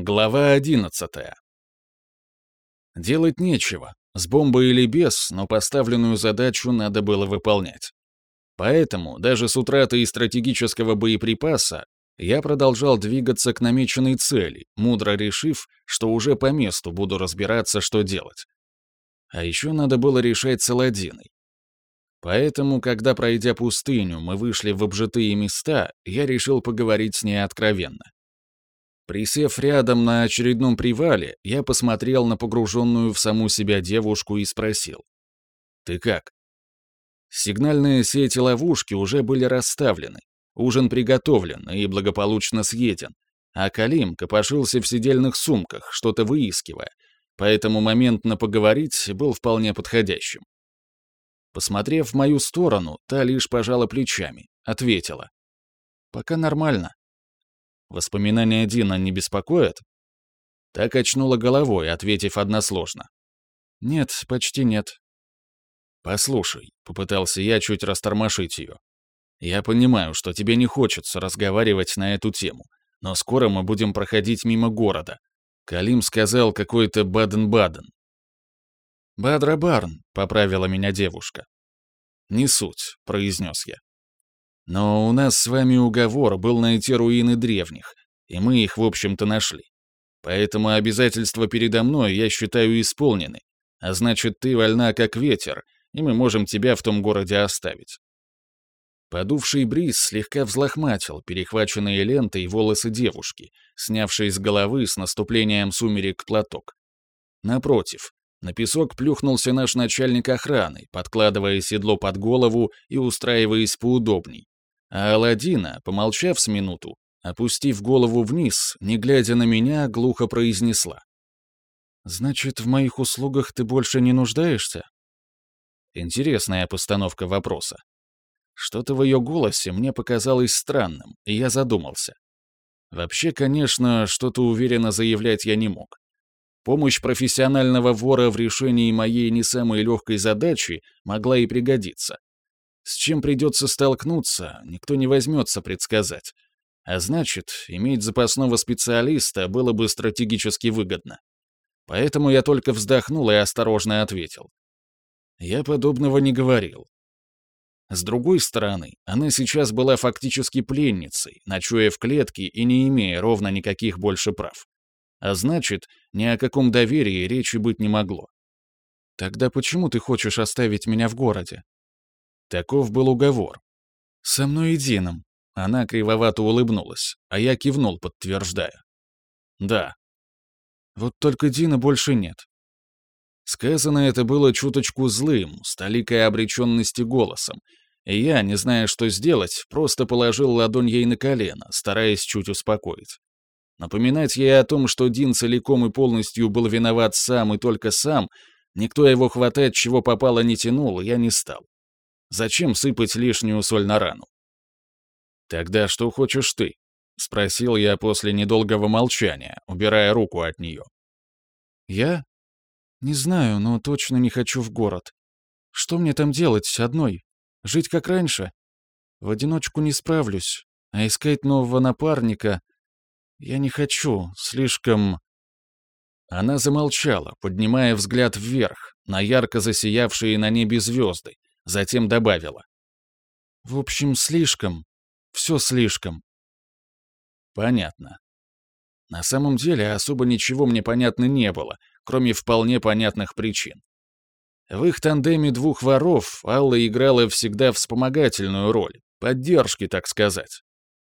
Глава одиннадцатая. Делать нечего. С бомбой или без, но поставленную задачу надо было выполнять. Поэтому, даже с утратой стратегического боеприпаса, я продолжал двигаться к намеченной цели, мудро решив, что уже по месту буду разбираться, что делать. А еще надо было решать с Аладдиной. Поэтому, когда, пройдя пустыню, мы вышли в обжитые места, я решил поговорить с ней откровенно. Присев рядом на очередном привале, я посмотрел на погруженную в саму себя девушку и спросил. «Ты как?» Сигнальные сети ловушки уже были расставлены, ужин приготовлен и благополучно съеден, а Калим копошился в сидельных сумках, что-то выискивая, поэтому момент на поговорить был вполне подходящим. Посмотрев в мою сторону, та лишь пожала плечами, ответила. «Пока нормально. Воспоминания Дина не беспокоят? Так очнула головой, ответив односложно. Нет, почти нет. Послушай, попытался я чуть растормошить ее. Я понимаю, что тебе не хочется разговаривать на эту тему, но скоро мы будем проходить мимо города. Калим сказал какой-то Баден-Баден. «Бадра-Барн», — поправила меня девушка. «Не суть», — произнес я. Но у нас с вами уговор был найти руины древних, и мы их, в общем-то, нашли. Поэтому обязательства передо мной, я считаю, исполнены. А значит, ты вольна как ветер, и мы можем тебя в том городе оставить». Подувший бриз слегка взлохматил перехваченные лентой волосы девушки, снявшей с головы с наступлением сумерек платок. Напротив, на песок плюхнулся наш начальник охраны, подкладывая седло под голову и устраиваясь поудобней, а Аладдина, помолчав с минуту, опустив голову вниз, не глядя на меня, глухо произнесла. «Значит, в моих услугах ты больше не нуждаешься?» Интересная постановка вопроса. Что-то в ее голосе мне показалось странным, и я задумался. Вообще, конечно, что-то уверенно заявлять я не мог. Помощь профессионального вора в решении моей не самой легкой задачи могла и пригодиться. С чем придется столкнуться, никто не возьмется предсказать. А значит, иметь запасного специалиста было бы стратегически выгодно. Поэтому я только вздохнул и осторожно ответил. Я подобного не говорил. С другой стороны, она сейчас была фактически пленницей, ночуя в клетке и не имея ровно никаких больше прав. А значит, ни о каком доверии речи быть не могло. «Тогда почему ты хочешь оставить меня в городе?» Таков был уговор. «Со мной и Дином». Она кривовато улыбнулась, а я кивнул, подтверждая. «Да». «Вот только Дина больше нет». Сказано это было чуточку злым, с толикой обреченности голосом, и я, не зная, что сделать, просто положил ладонь ей на колено, стараясь чуть успокоить. Напоминать ей о том, что Дин целиком и полностью был виноват сам и только сам, никто его хватать, чего попало, не тянул, я не стал. Зачем сыпать лишнюю соль на рану? «Тогда что хочешь ты?» — спросил я после недолгого молчания, убирая руку от нее. «Я? Не знаю, но точно не хочу в город. Что мне там делать одной? Жить как раньше? В одиночку не справлюсь, а искать нового напарника... Я не хочу, слишком...» Она замолчала, поднимая взгляд вверх, на ярко засиявшие на небе звезды, Затем добавила. «В общем, слишком. Все слишком». Понятно. На самом деле особо ничего мне понятно не было, кроме вполне понятных причин. В их тандеме двух воров Алла играла всегда вспомогательную роль, поддержки, так сказать.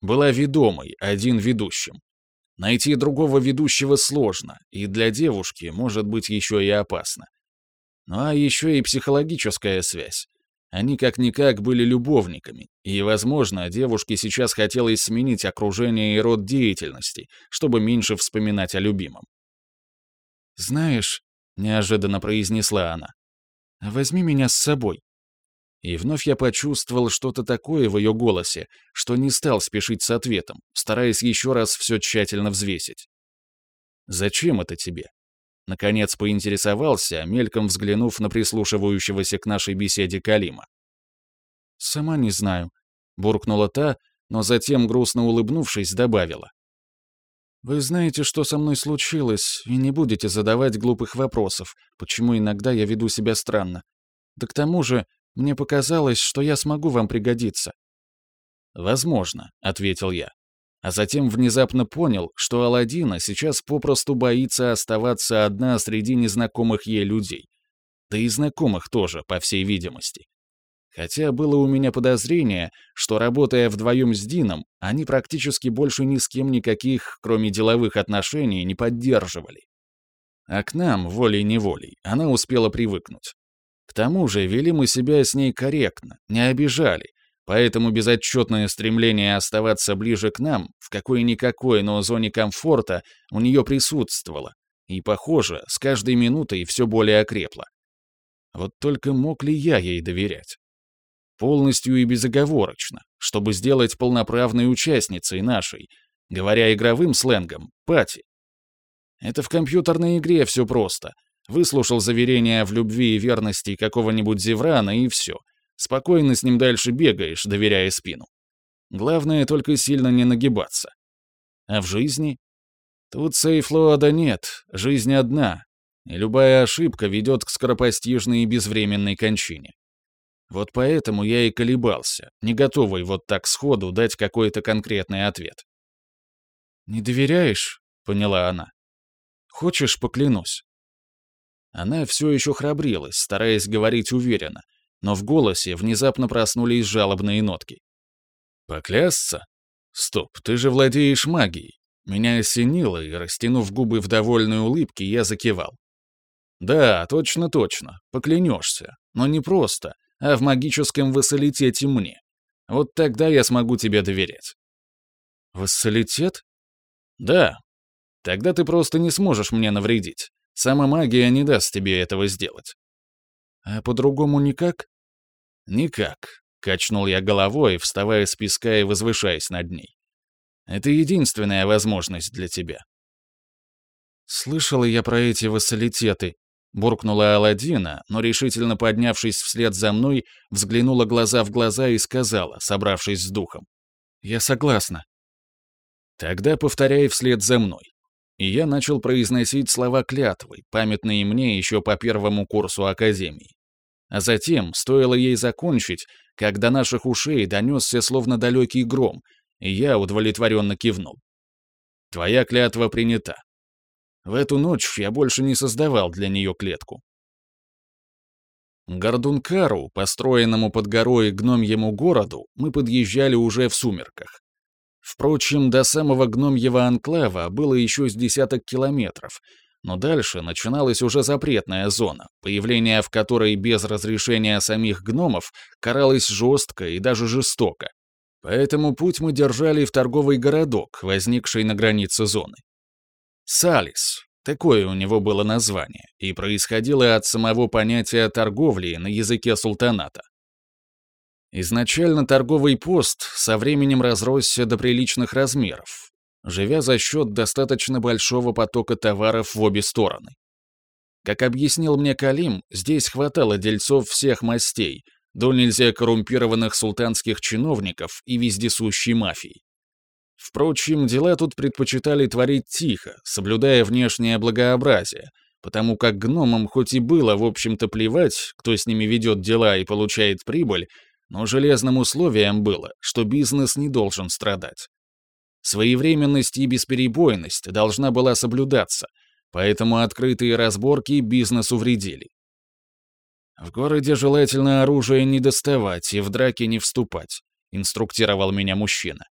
Была ведомой, один ведущим. Найти другого ведущего сложно, и для девушки может быть еще и опасно. Ну а еще и психологическая связь. Они как-никак были любовниками, и, возможно, девушке сейчас хотелось сменить окружение и род деятельности, чтобы меньше вспоминать о любимом. «Знаешь», — неожиданно произнесла она, — «возьми меня с собой». И вновь я почувствовал что-то такое в ее голосе, что не стал спешить с ответом, стараясь еще раз все тщательно взвесить. «Зачем это тебе?» Наконец поинтересовался, мельком взглянув на прислушивающегося к нашей беседе Калима. «Сама не знаю», — буркнула та, но затем, грустно улыбнувшись, добавила. Вы знаете, что со мной случилось, и не будете задавать глупых вопросов, почему иногда я веду себя странно. Да к тому же, мне показалось, что я смогу вам пригодиться». «Возможно», — ответил я. А затем внезапно понял, что Аладдина сейчас попросту боится оставаться одна среди незнакомых ей людей. Да и знакомых тоже, по всей видимости. Хотя было у меня подозрение, что, работая вдвоем с Дином, они практически больше ни с кем никаких, кроме деловых отношений, не поддерживали. А к нам, волей-неволей, она успела привыкнуть. К тому же вели мы себя с ней корректно, не обижали, поэтому безотчетное стремление оставаться ближе к нам, в какой-никакой, но зоне комфорта, у нее присутствовало, и, похоже, с каждой минутой все более окрепло. Вот только мог ли я ей доверять? Полностью и безоговорочно, чтобы сделать полноправной участницей нашей, говоря игровым сленгом, пати. Это в компьютерной игре все просто. Выслушал заверения в любви и верности какого-нибудь Зеврана и все. Спокойно с ним дальше бегаешь, доверяя спину. Главное только сильно не нагибаться. А в жизни? Тут сейфлоада нет, жизнь одна, и любая ошибка ведет к скоропостижной и безвременной кончине. Вот поэтому я и колебался, не готовый вот так сходу дать какой-то конкретный ответ. «Не доверяешь?» — поняла она. «Хочешь, поклянусь?» Она все еще храбрилась, стараясь говорить уверенно, но в голосе внезапно проснулись жалобные нотки. «Поклясться? Стоп, ты же владеешь магией!» Меня осенило, и, растянув губы в довольной улыбке, я закивал. «Да, точно-точно, поклянешься, но не просто, а в магическом вассалитете мне. Вот тогда я смогу тебе доверять». «Вассалитет?» «Да. Тогда ты просто не сможешь мне навредить. Сама магия не даст тебе этого сделать». «А по-другому никак?» «Никак», — качнул я головой, вставая с песка и возвышаясь над ней. «Это единственная возможность для тебя». Слышала я про эти вассалитеты, Буркнула Аладдина, но решительно поднявшись вслед за мной, взглянула глаза в глаза и сказала, собравшись с духом. «Я согласна». «Тогда повторяй вслед за мной». И я начал произносить слова клятвы, памятные мне еще по первому курсу Академии. А затем, стоило ей закончить, как до наших ушей донесся словно далекий гром, и я удовлетворенно кивнул. «Твоя клятва принята. В эту ночь я больше не создавал для нее клетку. Гордункару, построенному под горой гномьему городу, мы подъезжали уже в сумерках. Впрочем, до самого гномьего анклава было еще с десяток километров, но дальше начиналась уже запретная зона, появление в которой без разрешения самих гномов каралось жестко и даже жестоко. Поэтому путь мы держали в торговый городок, возникший на границе зоны. Салис. Такое у него было название, и происходило от самого понятия торговли на языке султаната. Изначально торговый пост со временем разросся до приличных размеров, живя за счет достаточно большого потока товаров в обе стороны. Как объяснил мне Калим, здесь хватало дельцов всех мастей, до нельзя коррумпированных султанских чиновников и вездесущей мафии. Впрочем, дела тут предпочитали творить тихо, соблюдая внешнее благообразие, потому как гномам хоть и было, в общем-то, плевать, кто с ними ведет дела и получает прибыль, но железным условием было, что бизнес не должен страдать. Своевременность и бесперебойность должна была соблюдаться, поэтому открытые разборки бизнесу вредили. «В городе желательно оружие не доставать и в драки не вступать», инструктировал меня мужчина.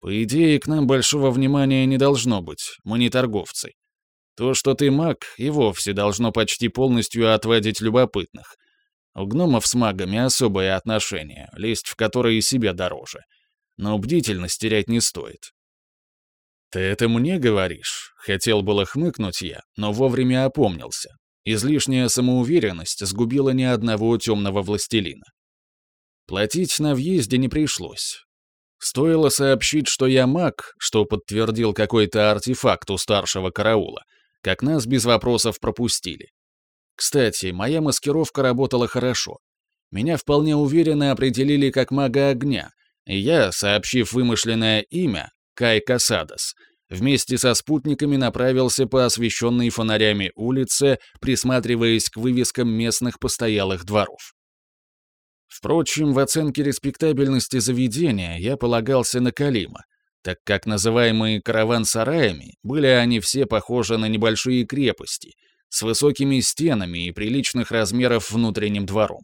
По идее, к нам большого внимания не должно быть, мы не торговцы. То, что ты маг, и вовсе должно почти полностью отводить любопытных. У гномов с магами особое отношение, лезть в которые себе дороже. Но бдительность терять не стоит. «Ты это мне говоришь?» — хотел было хмыкнуть я, но вовремя опомнился. Излишняя самоуверенность сгубила ни одного темного властелина. Платить на въезде не пришлось. Стоило сообщить, что я маг, что подтвердил какой-то артефакт у старшего караула, как нас без вопросов пропустили. Кстати, моя маскировка работала хорошо. Меня вполне уверенно определили как мага огня, я, сообщив вымышленное имя, Кай Касадос, вместе со спутниками направился по освещенной фонарями улице, присматриваясь к вывескам местных постоялых дворов. Впрочем, в оценке респектабельности заведения я полагался на Калима, так как называемые караван-сараями были они все похожи на небольшие крепости с высокими стенами и приличных размеров внутренним двором.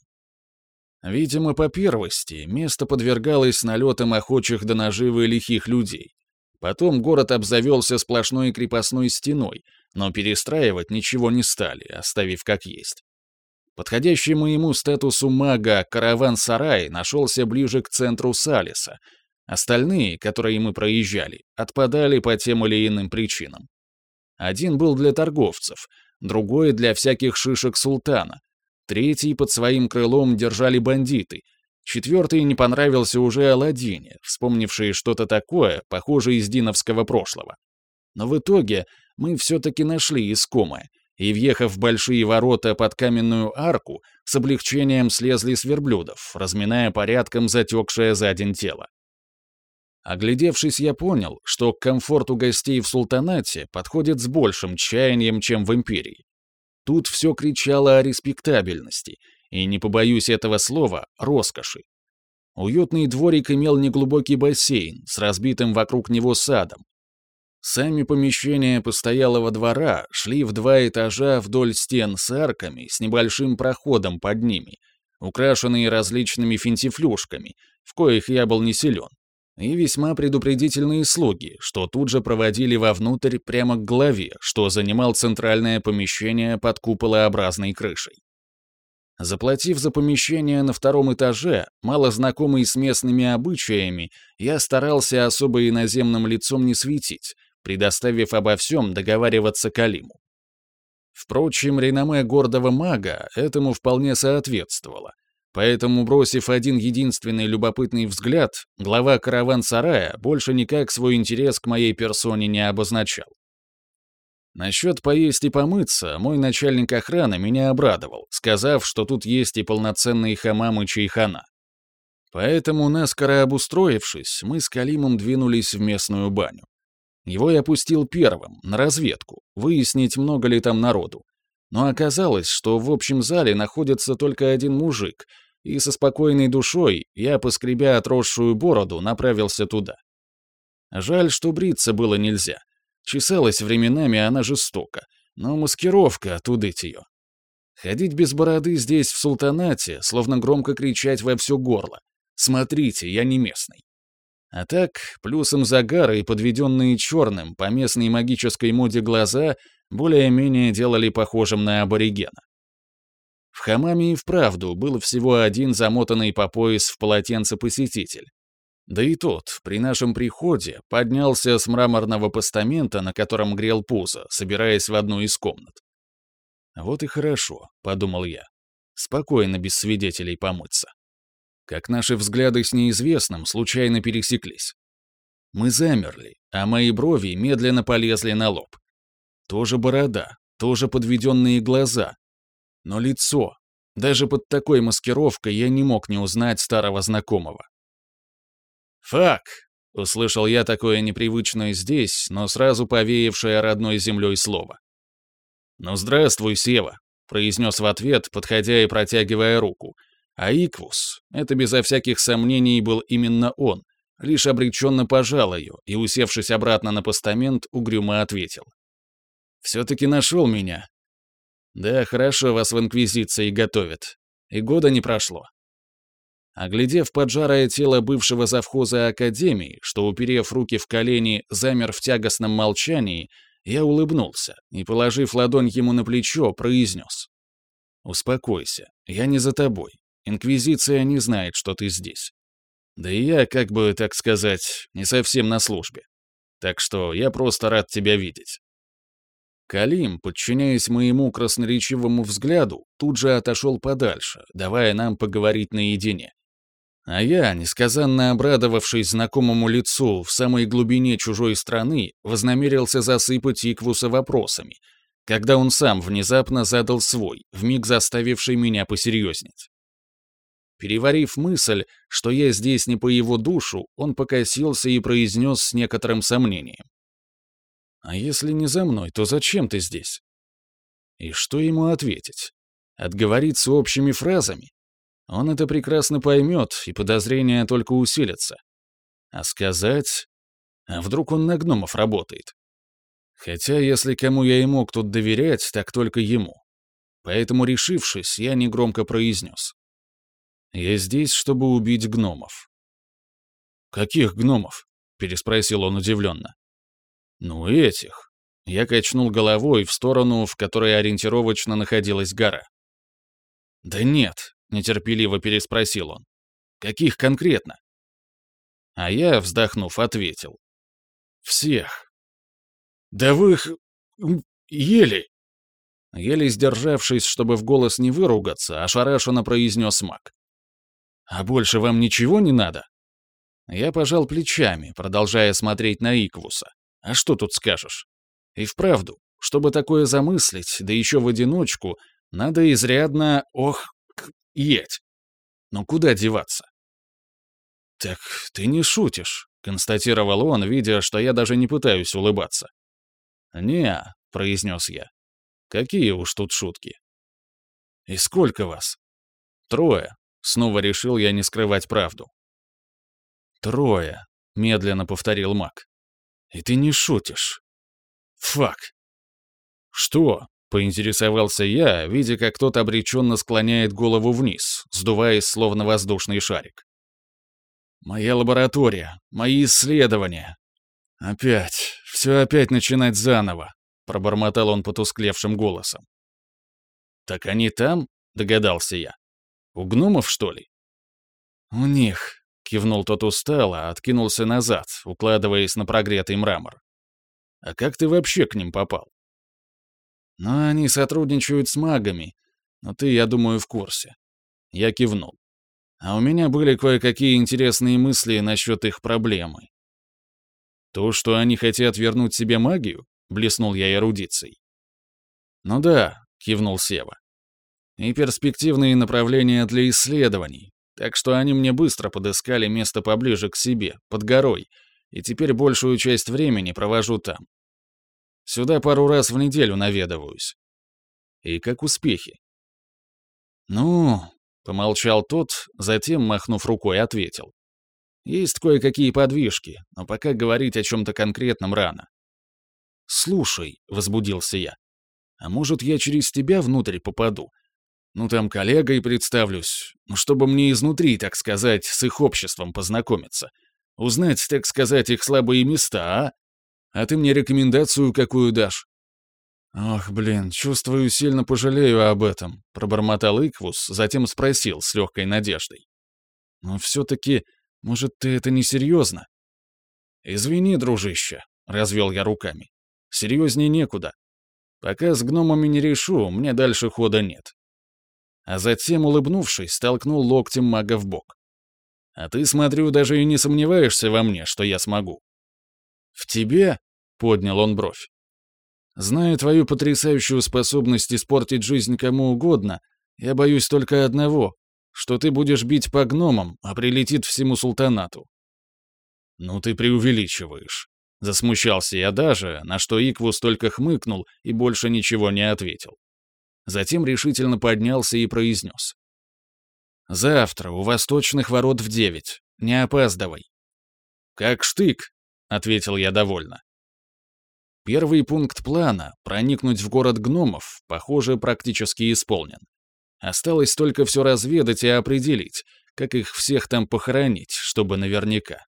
Видимо, по первости, место подвергалось налетам охочих до наживы лихих людей. Потом город обзавелся сплошной крепостной стеной, но перестраивать ничего не стали, оставив как есть. Подходящий моему статусу мага караван-сарай нашелся ближе к центру Салиса. Остальные, которые мы проезжали, отпадали по тем или иным причинам. Один был для торговцев, другой для всяких шишек султана, Третий под своим крылом держали бандиты. Четвертый не понравился уже Аладдине, вспомнивший что-то такое, похожее из диновского прошлого. Но в итоге мы все-таки нашли искомое, и, въехав в большие ворота под каменную арку, с облегчением слезли с верблюдов, разминая порядком затекшее за день тело. Оглядевшись, я понял, что к комфорту гостей в султанате подходит с большим чаянием, чем в империи. Тут все кричало о респектабельности, и, не побоюсь этого слова, роскоши. Уютный дворик имел неглубокий бассейн с разбитым вокруг него садом. Сами помещения постоялого двора шли в два этажа вдоль стен с арками с небольшим проходом под ними, украшенные различными финтифлюшками, в коих я был не силен и весьма предупредительные слуги, что тут же проводили вовнутрь прямо к главе, что занимал центральное помещение под куполообразной крышей. Заплатив за помещение на втором этаже, мало знакомый с местными обычаями, я старался особо иноземным лицом не светить, предоставив обо всем договариваться Калиму. Впрочем, реноме гордого мага этому вполне соответствовало, Поэтому, бросив один единственный любопытный взгляд, глава караван-сарая больше никак свой интерес к моей персоне не обозначал. Насчет поесть и помыться мой начальник охраны меня обрадовал, сказав, что тут есть и полноценные хамам и чайхана. Поэтому, наскоро обустроившись, мы с Калимом двинулись в местную баню. Его я пустил первым, на разведку, выяснить, много ли там народу. Но оказалось, что в общем зале находится только один мужик, и со спокойной душой я, поскребя отросшую бороду, направился туда. Жаль, что бриться было нельзя. Чесалась временами она жестоко, но маскировка, тудыть ее. Ходить без бороды здесь, в султанате, словно громко кричать во все горло. «Смотрите, я не местный». А так, плюсом загара и подведенные черным по местной магической моде глаза более-менее делали похожим на аборигена. В хамаме и вправду был всего один замотанный по пояс в полотенце посетитель. Да и тот, при нашем приходе, поднялся с мраморного постамента, на котором грел пузо, собираясь в одну из комнат. «Вот и хорошо», — подумал я. «Спокойно, без свидетелей помыться». Как наши взгляды с неизвестным случайно пересеклись. Мы замерли, а мои брови медленно полезли на лоб. Тоже борода, тоже подведенные глаза, но лицо. Даже под такой маскировкой я не мог не узнать старого знакомого. «Фак!» — услышал я такое непривычное здесь, но сразу повеявшее родной землей слово. «Ну, здравствуй, Сева!» — произнес в ответ, подходя и протягивая руку. А Иквус — это безо всяких сомнений был именно он, лишь обреченно пожал ее и, усевшись обратно на постамент, угрюмо ответил. «Все-таки нашел меня, да, хорошо вас в Инквизиции готовят. И года не прошло. Оглядев поджарое тело бывшего завхоза Академии, что, уперев руки в колени, замер в тягостном молчании, я улыбнулся и, положив ладонь ему на плечо, произнес. «Успокойся, я не за тобой. Инквизиция не знает, что ты здесь. Да и я, как бы так сказать, не совсем на службе. Так что я просто рад тебя видеть. Калим, подчиняясь моему красноречивому взгляду, тут же отошел подальше, давая нам поговорить наедине. А я, несказанно обрадовавшись знакомому лицу в самой глубине чужой страны, вознамерился засыпать Иквуса вопросами, когда он сам внезапно задал свой, вмиг заставивший меня посерьезнеть. Переварив мысль, что я здесь не по его душу, он покосился и произнес с некоторым сомнением. «А если не за мной, то зачем ты здесь?» И что ему ответить? Отговориться общими фразами? Он это прекрасно поймет, и подозрения только усилятся. А сказать... А вдруг он на гномов работает? Хотя, если кому я и мог тут доверять, так только ему. Поэтому, решившись, я негромко произнес. «Я здесь, чтобы убить гномов». «Каких гномов?» — переспросил он удивленно. «Ну, этих». Я качнул головой в сторону, в которой ориентировочно находилась гора. «Да нет», — нетерпеливо переспросил он. «Каких конкретно?» А я, вздохнув, ответил. «Всех». «Да вы их... ели!» Еле сдержавшись, чтобы в голос не выругаться, ошарашенно произнес маг. «А больше вам ничего не надо?» Я пожал плечами, продолжая смотреть на Иквуса. «А что тут скажешь?» И вправду, чтобы такое замыслить, да еще в одиночку, надо изрядно, ох, еть. Но куда деваться? «Так ты не шутишь», — констатировал он, видя, что я даже не пытаюсь улыбаться. «Не», — произнес я. «Какие уж тут шутки». «И сколько вас?» «Трое», — снова решил я не скрывать правду. «Трое», — медленно повторил маг. «И ты не шутишь». «Фак». «Что?» — поинтересовался я, видя, как тот обреченно склоняет голову вниз, сдуваясь словно воздушный шарик. «Моя лаборатория, мои исследования. Опять, все опять начинать заново», — пробормотал он потусклевшим голосом. «Так они там?» — догадался я. «У гномов, что ли?» «У них», — кивнул тот устало, откинулся назад, укладываясь на прогретый мрамор. «А как ты вообще к ним попал?» «Ну, они сотрудничают с магами, но ты, я думаю, в курсе». Я кивнул. А у меня были кое-какие интересные мысли насчет их проблемы. То, что они хотят вернуть себе магию, блеснул я эрудицией. Ну да, кивнул Сева. И перспективные направления для исследований, так что они мне быстро подыскали место поближе к себе, под горой, и теперь большую часть времени провожу там. Сюда пару раз в неделю наведываюсь. И как успехи? Ну, Помолчал тот, затем, махнув рукой, ответил. Есть кое-какие подвижки, но пока говорить о чем-то конкретном рано. «Слушай», — возбудился я, — «а может, я через тебя внутрь попаду? Ну, там коллегой представлюсь, ну, чтобы мне изнутри, так сказать, с их обществом познакомиться. Узнать, так сказать, их слабые места, а? А ты мне рекомендацию какую дашь?» «Ох, блин, чувствую, сильно пожалею об этом», — пробормотал Иквус, затем спросил с легкой надеждой. «Но все-таки, может, ты это не серьезно?» «Извини, дружище», — развел я руками. «Серьезнее некуда. Пока с гномами не решу, мне дальше хода нет». А затем, улыбнувшись, столкнул локтем мага в бок. «А ты, смотрю, даже и не сомневаешься во мне, что я смогу». «В тебе?» — поднял он бровь. Зная твою потрясающую способность испортить жизнь кому угодно, я боюсь только одного, что ты будешь бить по гномам, а прилетит всему султанату». «Ну ты преувеличиваешь». Засмущался я даже, на что Иквус только хмыкнул и больше ничего не ответил. Затем решительно поднялся и произнес. «Завтра у восточных ворот в девять. Не опаздывай». «Как штык», — ответил я довольно. Первый пункт плана — проникнуть в город гномов, похоже, практически исполнен. Осталось только все разведать и определить, как их всех там похоронить, чтобы наверняка.